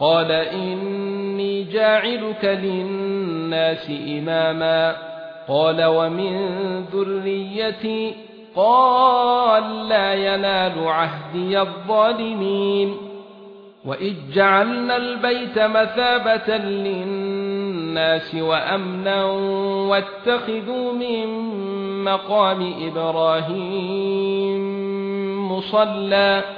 قَالَ إِنِّي جَاعِلُكَ لِلنَّاسِ إِمَامًا. قَالَ وَمِن ذُرِّيَّتِي قَالَ لَا يَنَالُ عَهْدِيَ الظَّالِمِينَ. وَإِذْ جَعَلْنَا الْبَيْتَ مَثَابَةً لِلنَّاسِ وَأَمْنًا وَاتَّخِذُوا مِن مَّقَامِ إِبْرَاهِيمَ مُصَلًّى.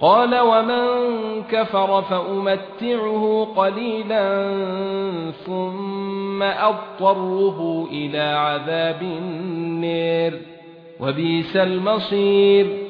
قَالَ وَمَنْ كَفَرَ فَأُمَتِّعُهُ قَلِيلًا ثُمَّ أَضْطَرُّهُ إِلَى عَذَابِ النَّارِ وَبِئْسَ الْمَصِيرُ.